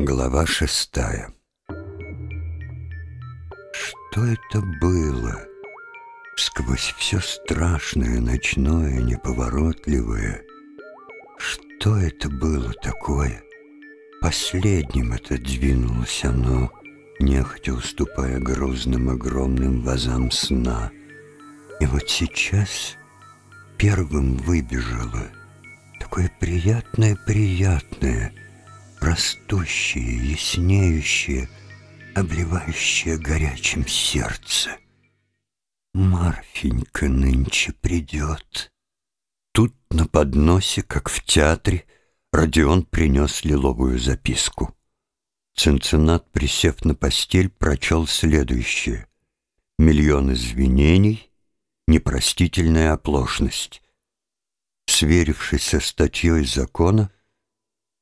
Глава шестая Что это было? Сквозь все страшное, ночное, неповоротливое. Что это было такое? Последним это двинулось оно, нехотя уступая грозным огромным вазам сна. И вот сейчас первым выбежало такое приятное-приятное — растущее, яснеющее, обливающее горячим сердце. Марфенька нынче придет. Тут на подносе, как в театре, Родион принес лиловую записку. Цинциннат, присев на постель, прочел следующее. «Миллион извинений, непростительная оплошность». Сверившись со статьей закона,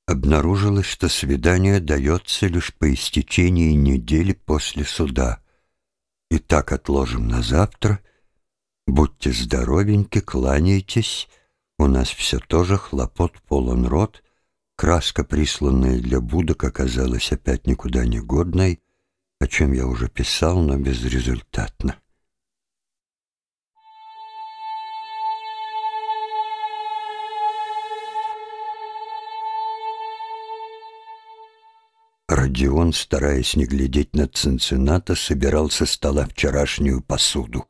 обнаружилось, что свидание дается лишь по истечении недели после суда. И так отложим на завтра. Будьте здоровеньки, кланяйтесь. У нас все тоже хлопот полон рот. Краска, присланная для будок, оказалась опять никуда не годной, о чем я уже писал, но безрезультатно. Родион, стараясь не глядеть на Цинцината, собирал со стола вчерашнюю посуду.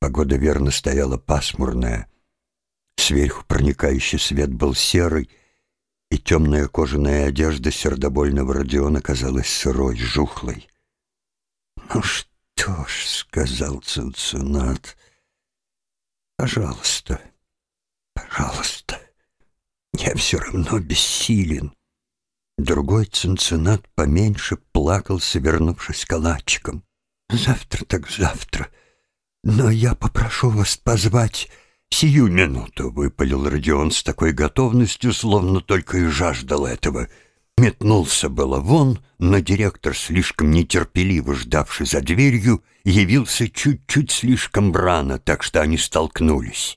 Погода верно стояла пасмурная. Сверху проникающий свет был серый, и темная кожаная одежда сердобольного Родиона казалась сырой, жухлой. «Ну что ж», — сказал Цинцинат, — «пожалуйста, пожалуйста, я все равно бессилен». Другой цинцинат поменьше плакал, свернувшись калачиком. «Завтра так завтра. Но я попрошу вас позвать...» «Сию минуту», — выпалил Родион с такой готовностью, словно только и жаждал этого. Метнулся было вон, но директор, слишком нетерпеливо ждавший за дверью, явился чуть-чуть слишком рано, так что они столкнулись.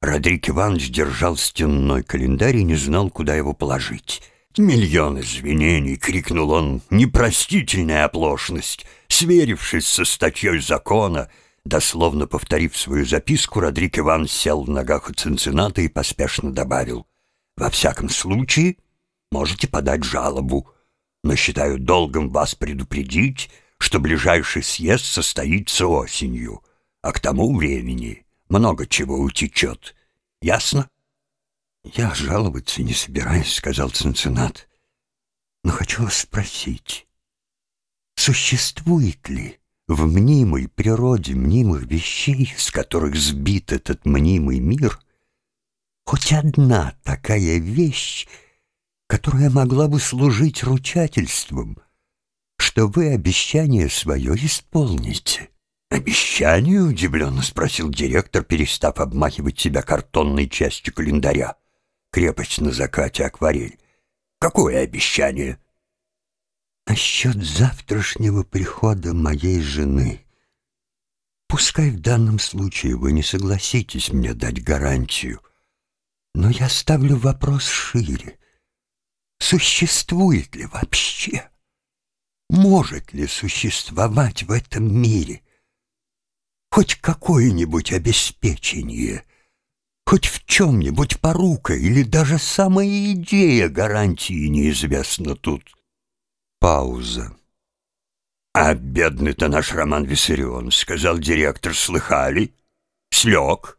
Родрик Иванович держал стенной календарь и не знал, куда его положить. «Миллион извинений!» — крикнул он. «Непростительная оплошность!» Сверившись со статьей закона, дословно повторив свою записку, Родрик Иван сел в ногах у Цинцината и поспешно добавил. «Во всяком случае, можете подать жалобу, но считаю долгом вас предупредить, что ближайший съезд состоится осенью, а к тому времени много чего утечет. Ясно?» «Я жаловаться не собираюсь», — сказал Цинциннат. «Но хочу вас спросить, существует ли в мнимой природе мнимых вещей, с которых сбит этот мнимый мир, хоть одна такая вещь, которая могла бы служить ручательством, что вы обещание свое исполните?» «Обещание?» — удивленно спросил директор, перестав обмахивать себя картонной частью календаря крепость на закате, акварель. Какое обещание? Насчет завтрашнего прихода моей жены. Пускай в данном случае вы не согласитесь мне дать гарантию, но я ставлю вопрос шире. Существует ли вообще? Может ли существовать в этом мире хоть какое-нибудь обеспечение — Хоть в чем-нибудь порука или даже самая идея гарантии неизвестна тут. Пауза. «А бедный-то наш Роман Виссарион», — сказал директор, — «слыхали? Слег,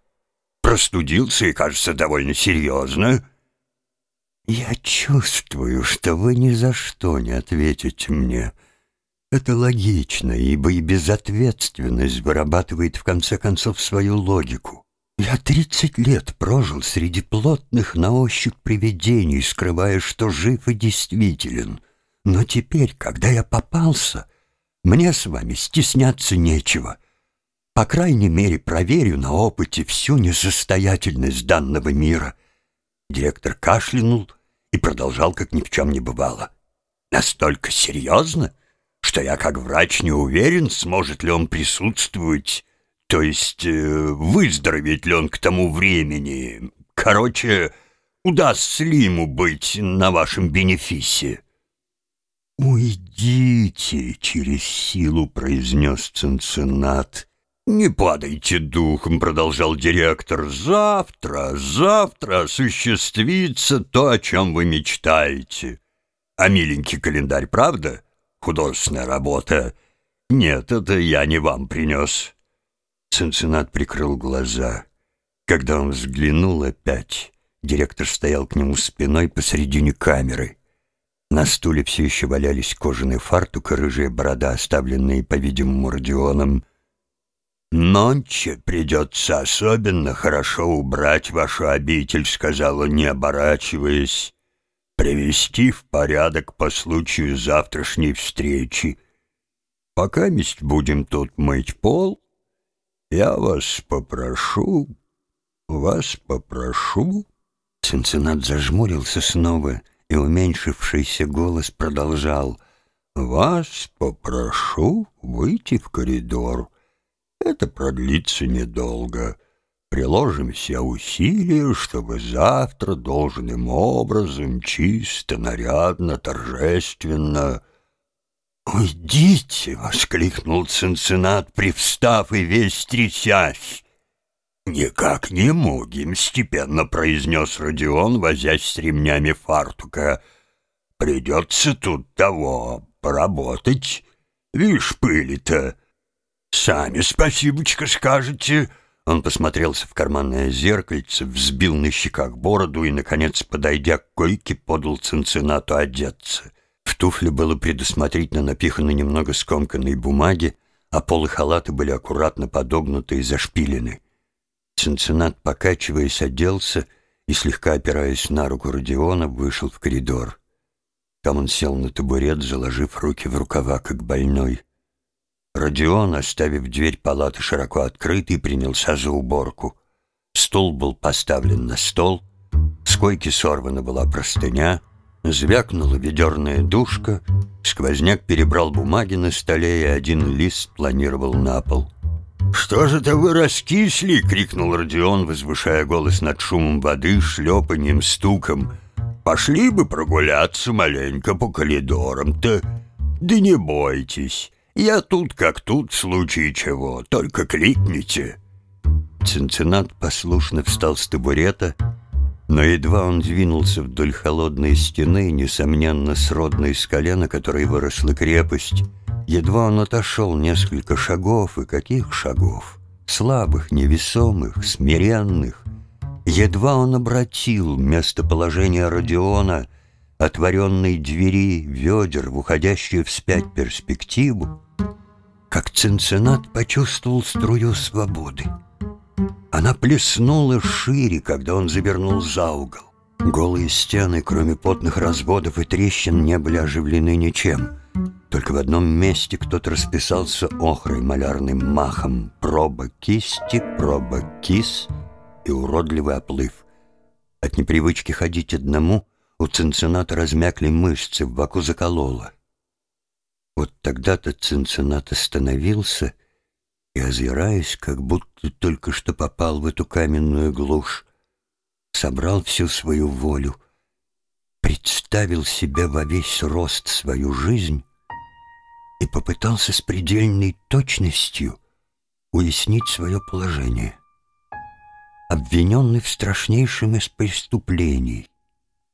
простудился и, кажется, довольно серьезно». «Я чувствую, что вы ни за что не ответите мне. Это логично, ибо и безответственность вырабатывает в конце концов свою логику. Я тридцать лет прожил среди плотных на ощупь привидений, скрывая, что жив и действителен. Но теперь, когда я попался, мне с вами стесняться нечего. По крайней мере, проверю на опыте всю несостоятельность данного мира. Директор кашлянул и продолжал, как ни в чем не бывало. Настолько серьезно, что я, как врач, не уверен, сможет ли он присутствовать то есть э, выздороветь ли он к тому времени? Короче, удастся ли ему быть на вашем бенефисе? «Уйдите!» — через силу произнес Цинциннат. «Не падайте духом», — продолжал директор. «Завтра, завтра осуществится то, о чем вы мечтаете. А миленький календарь, правда? Художественная работа. Нет, это я не вам принес». Цинциннат прикрыл глаза. Когда он взглянул опять, директор стоял к нему спиной посредине камеры. На стуле все еще валялись кожаный фартук и рыжая борода, оставленные, по-видимому, Родионом. «Нонче придется особенно хорошо убрать вашу обитель», — сказала, не оборачиваясь, «привести в порядок по случаю завтрашней встречи. Пока месть будем тут мыть пол, я вас попрошу, вас попрошу». Цинциннат зажмурился снова — и уменьшившийся голос продолжал «Вас попрошу выйти в коридор. Это продлится недолго. Приложим все усилия, чтобы завтра должным образом, чисто, нарядно, торжественно...» «Уйдите!» — воскликнул Цинциннат, привстав и весь трясясь. «Никак не могим», — степенно произнес Родион, возясь с ремнями фартука. «Придется тут того поработать. Вишь, пыли-то. Сами спасибочка скажете». Он посмотрелся в карманное зеркальце, взбил на щеках бороду и, наконец, подойдя к койке, подал Цинциннату одеться. В туфле было предусмотрительно напихано немного скомканной бумаги, а полы халата были аккуратно подогнуты и зашпилены. Цинциннат, покачиваясь, оделся и, слегка опираясь на руку Родиона, вышел в коридор. Там он сел на табурет, заложив руки в рукава, как больной. Родион, оставив дверь палаты широко открытой, принялся за уборку. Стул был поставлен на стол, с койки сорвана была простыня, звякнула ведерная душка, сквозняк перебрал бумаги на столе, и один лист планировал на пол — «Что же это вы раскисли?» — крикнул Родион, возвышая голос над шумом воды, шлепанием, стуком. «Пошли бы прогуляться маленько по коридорам-то. Да не бойтесь, я тут как тут, в случае чего, только кликните». Цинциннат послушно встал с табурета, но едва он двинулся вдоль холодной стены, несомненно, сродной скале, на которой выросла крепость, Едва он отошел несколько шагов, и каких шагов? Слабых, невесомых, смиренных. Едва он обратил местоположение Родиона, отворенной двери ведер в уходящую вспять перспективу, как Цинцинат почувствовал струю свободы. Она плеснула шире, когда он завернул за угол. Голые стены, кроме потных разводов и трещин, не были оживлены ничем — только в одном месте кто-то расписался охрой малярным махом. Проба кисти, проба кис и уродливый оплыв. От непривычки ходить одному у Цинцината размякли мышцы, в боку закололо. Вот тогда-то Цинцинат остановился и, озираясь, как будто только что попал в эту каменную глушь, собрал всю свою волю, представил себе во весь рост свою жизнь и попытался с предельной точностью уяснить свое положение. Обвиненный в страшнейшем из преступлений,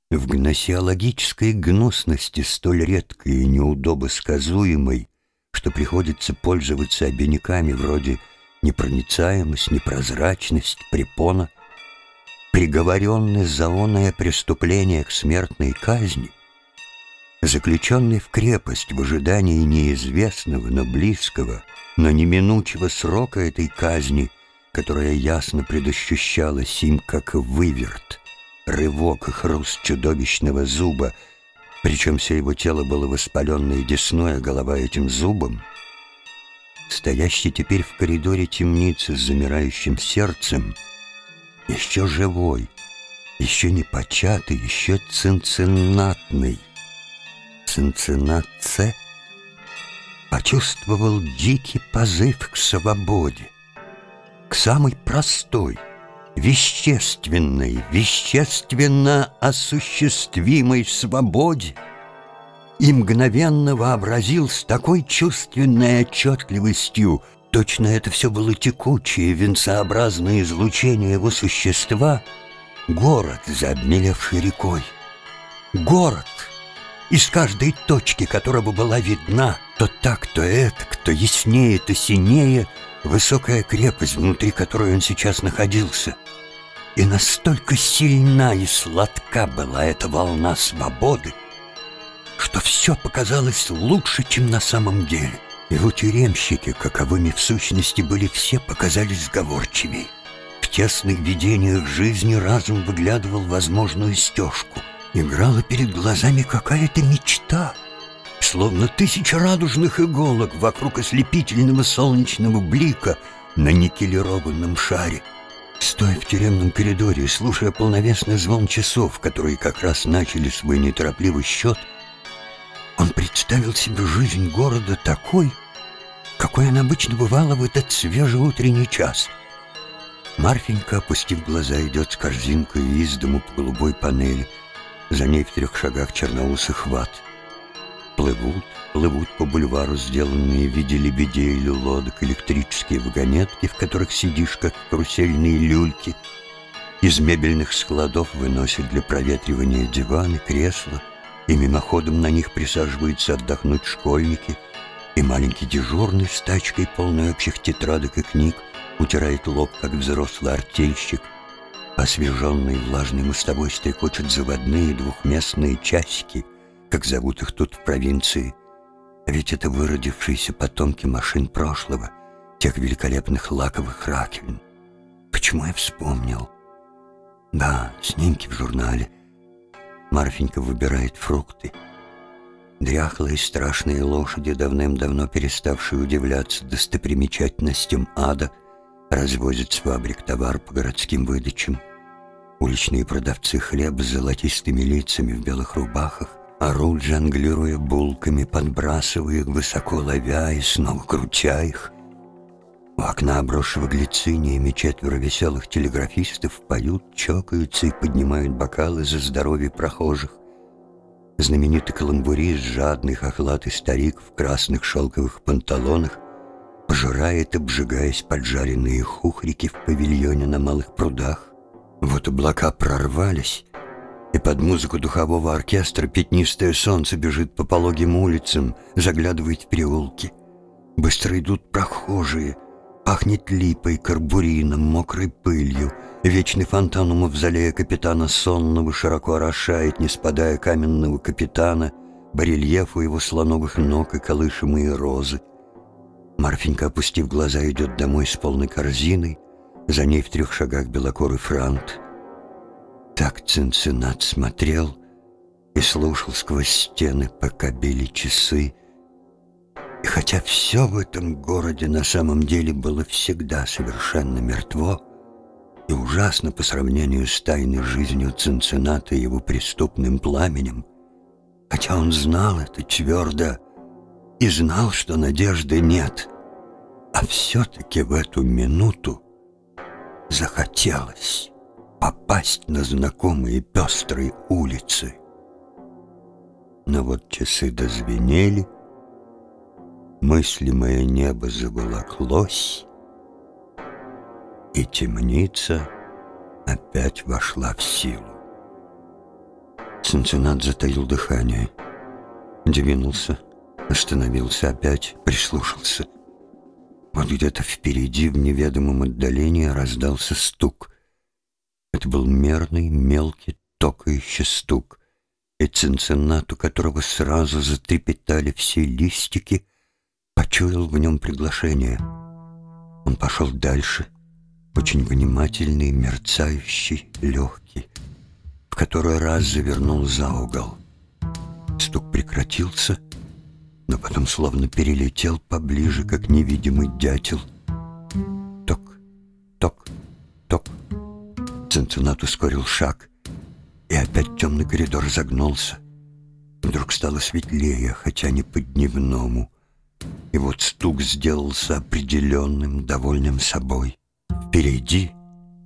в гносеологической гнусности столь редкой и неудобосказуемой, что приходится пользоваться обиняками вроде непроницаемость, непрозрачность, препона, приговоренный за оное преступление к смертной казни — заключенный в крепость в ожидании неизвестного, но близкого, но неминучего срока этой казни, которая ясно предощущалась им, как выверт, рывок и хруст чудовищного зуба, причем все его тело было воспаленное десной, а голова этим зубом, стоящий теперь в коридоре темницы с замирающим сердцем, еще живой, еще не початый, еще цинциннатный — Цинциннатце почувствовал дикий позыв к свободе, к самой простой, вещественной, вещественно осуществимой свободе, и мгновенно вообразил с такой чувственной отчетливостью, точно это все было текучее, венцеобразное излучение его существа, город за обмелевшей рекой. Город, из каждой точки которого была видна то так, то это, то яснее, то синее, высокая крепость, внутри которой он сейчас находился. И настолько сильна и сладка была эта волна свободы, что все показалось лучше, чем на самом деле. Его тюремщики, каковыми в сущности были все, показались сговорчивее. В тесных видениях жизни разум выглядывал возможную стежку. Играла перед глазами какая-то мечта, словно тысяча радужных иголок вокруг ослепительного солнечного блика на никелированном шаре. Стоя в тюремном коридоре, слушая полновесный звон часов, которые как раз начали свой неторопливый счет, он представил себе жизнь города такой, какой она обычно бывала в этот свежий утренний час. Марфенька, опустив глаза, идет с корзинкой из дому по голубой панели. За ней в трех шагах черноусый хват. Плывут, плывут по бульвару сделанные в виде лебедей или лодок электрические вагонетки, в которых сидишь, как карусельные люльки. Из мебельных складов выносят для проветривания диваны, кресла — и мимоходом на них присаживаются отдохнуть школьники, и маленький дежурный с тачкой, полной общих тетрадок и книг, утирает лоб, как взрослый артельщик. Освеженные влажной мостовой стрекочут заводные двухместные часики, как зовут их тут в провинции. Ведь это выродившиеся потомки машин прошлого, тех великолепных лаковых раковин. Почему я вспомнил? Да, снимки в журнале — Марфенька выбирает фрукты. Дряхлые страшные лошади, давным-давно переставшие удивляться достопримечательностям ада, развозят с фабрик товар по городским выдачам. Уличные продавцы хлеба с золотистыми лицами в белых рубахах орут, жонглируя булками, подбрасывая их, высоко ловя и снова крутя их. У окна, обросшего глициниями, четверо веселых телеграфистов поют, чокаются и поднимают бокалы за здоровье прохожих. Знаменитый каламбурист, жадный хохлатый старик в красных шелковых панталонах, пожирает, обжигаясь поджаренные хухрики в павильоне на малых прудах. Вот облака прорвались, и под музыку духового оркестра пятнистое солнце бежит по пологим улицам, заглядывает в переулки. Быстро идут прохожие — Пахнет липой, карбурином, мокрой пылью. Вечный фонтан у мавзолея капитана Сонного широко орошает, не спадая каменного капитана, барельефу его слоновых ног и колышемые розы. Марфенька, опустив глаза, идет домой с полной корзиной, за ней в трех шагах белокорый франт. Так Цинциннат смотрел и слушал сквозь стены, пока били часы, и хотя все в этом городе на самом деле было всегда совершенно мертво и ужасно по сравнению с тайной жизнью Цинцината и его преступным пламенем, хотя он знал это твердо и знал, что надежды нет, а все-таки в эту минуту захотелось попасть на знакомые пестрые улицы. Но вот часы дозвенели, мыслимое небо заволоклось, и темница опять вошла в силу. Цинциннат затаил дыхание, двинулся, остановился опять, прислушался. Вот где-то впереди, в неведомом отдалении, раздался стук. Это был мерный, мелкий, токающий стук, и Цинциннат, у которого сразу затрепетали все листики, почуял в нем приглашение. Он пошел дальше, очень внимательный, мерцающий, легкий, в который раз завернул за угол. Стук прекратился, но потом словно перелетел поближе, как невидимый дятел. Ток, ток, ток. Цинциннат ускорил шаг, и опять темный коридор загнулся. Вдруг стало светлее, хотя не по-дневному. И вот стук сделался определенным, довольным собой. Впереди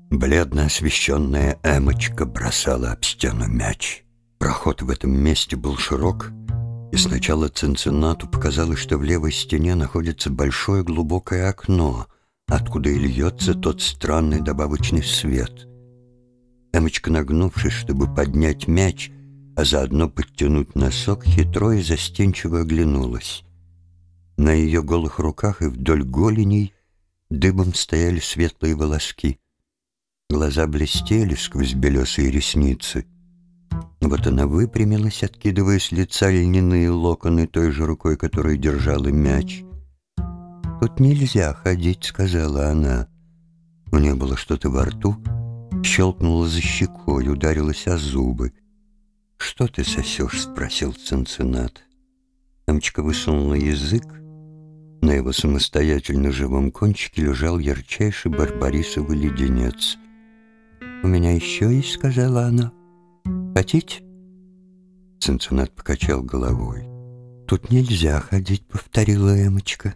бледно освещенная эмочка бросала об стену мяч. Проход в этом месте был широк, И сначала Цинциннату показалось, что в левой стене находится большое глубокое окно, откуда и льется тот странный добавочный свет. Эмочка, нагнувшись, чтобы поднять мяч, а заодно подтянуть носок, хитро и застенчиво оглянулась. На ее голых руках и вдоль голеней дыбом стояли светлые волоски. Глаза блестели сквозь белесые ресницы. Вот она выпрямилась, откидывая с лица льняные локоны той же рукой, которой держала мяч. «Тут нельзя ходить», — сказала она. У нее было что-то во рту, щелкнула за щекой, ударилась о зубы. «Что ты сосешь?» — спросил Цинциннат. Амчика высунула язык. На его самостоятельно живом кончике лежал ярчайший барбарисовый леденец. «У меня еще есть», — сказала она. «Хотите?» Цинциннат покачал головой. «Тут нельзя ходить», — повторила Эмочка.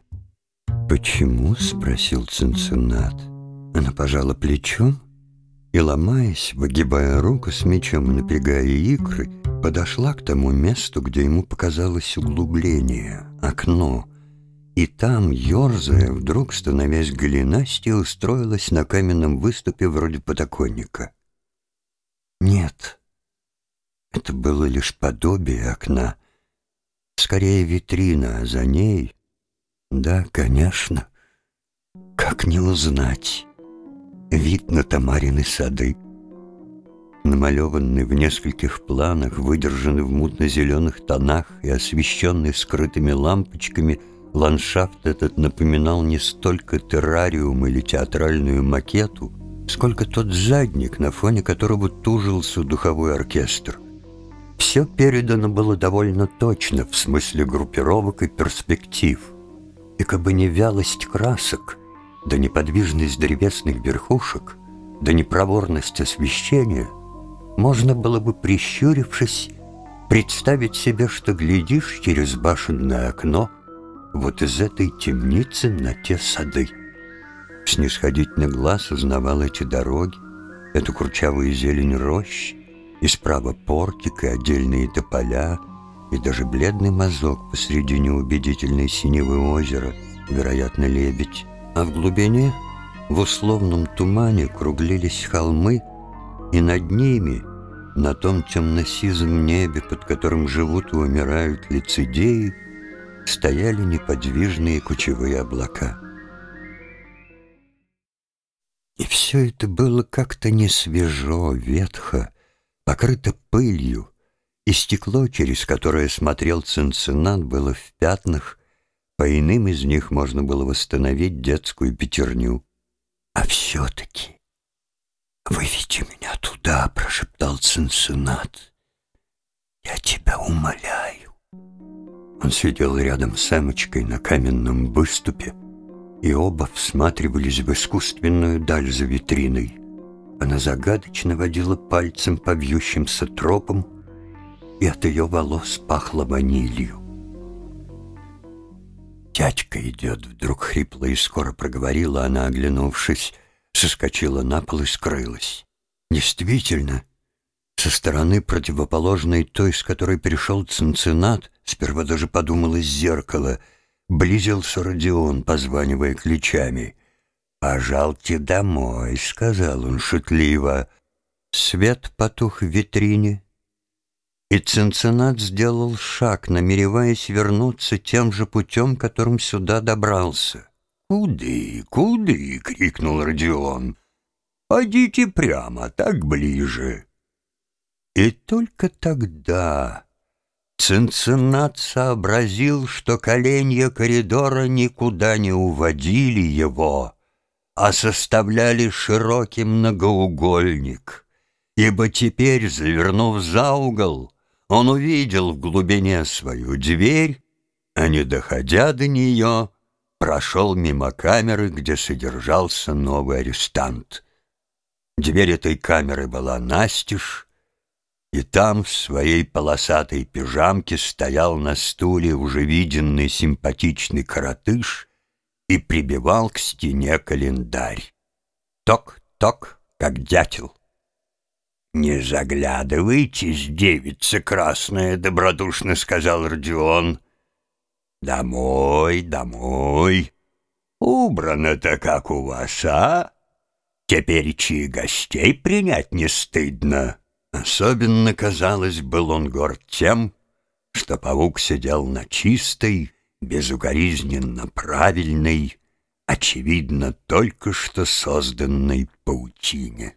«Почему?» — спросил Цинциннат. Она пожала плечом и, ломаясь, выгибая руку с мечом и напрягая икры, подошла к тому месту, где ему показалось углубление, окно. И там, ерзая, вдруг, становясь голенастей, устроилась на каменном выступе вроде подоконника. Нет, это было лишь подобие окна, скорее витрина, а за ней... Да, конечно, как не узнать вид на Тамарины сады. Намалеванный в нескольких планах, выдержанный в мутно-зеленых тонах и освещенный скрытыми лампочками, ландшафт этот напоминал не столько террариум или театральную макету, сколько тот задник, на фоне которого тужился духовой оркестр. Все передано было довольно точно в смысле группировок и перспектив. И как бы не вялость красок — да неподвижность древесных верхушек, да непроворность освещения, можно было бы, прищурившись, представить себе, что глядишь через башенное окно вот из этой темницы на те сады. Снисходительный глаз узнавал эти дороги, эту курчавую зелень рощ, и справа портик, и отдельные тополя, и даже бледный мазок посреди неубедительной синевы озера, вероятно, лебедь, а в глубине, в условном тумане, круглились холмы, и над ними, на том темно-сизом небе, под которым живут и умирают лицедеи, стояли неподвижные кучевые облака. И все это было как-то не свежо, ветхо, покрыто пылью, и стекло, через которое смотрел Цинциннат, было в пятнах, по иным из них можно было восстановить детскую пятерню. «А все-таки выведи меня туда», — прошептал Цинциннат. «Я тебя умоляю». Он сидел рядом с Эмочкой на каменном выступе, и оба всматривались в искусственную даль за витриной. Она загадочно водила пальцем по вьющимся тропам, и от ее волос пахло ванилью. «Дядька идет!» — вдруг хрипло и скоро проговорила она, оглянувшись, соскочила на пол и скрылась. Действительно, со стороны противоположной той, с которой пришел Цинциннат, сперва даже подумалось зеркало, близился Родион, позванивая ключами. «Пожалуйте домой», — сказал он шутливо. Свет потух в витрине, и Цинциннат сделал шаг, намереваясь вернуться тем же путем, которым сюда добрался. «Куды, куды?» — крикнул Родион. «Пойдите прямо, так ближе». И только тогда Цинциннат сообразил, что коленья коридора никуда не уводили его, а составляли широкий многоугольник, ибо теперь, завернув за угол, он увидел в глубине свою дверь, а не доходя до нее, прошел мимо камеры, где содержался новый арестант. Дверь этой камеры была настежь, и там в своей полосатой пижамке стоял на стуле уже виденный симпатичный коротыш и прибивал к стене календарь. Ток-ток, как дятел. «Не заглядывайтесь, девица красная», — добродушно сказал Родион. «Домой, домой. Убрано-то как у вас, а? Теперь чьи гостей принять не стыдно». Особенно, казалось, был он горд тем, что паук сидел на чистой, безукоризненно правильной, очевидно, только что созданной паутине.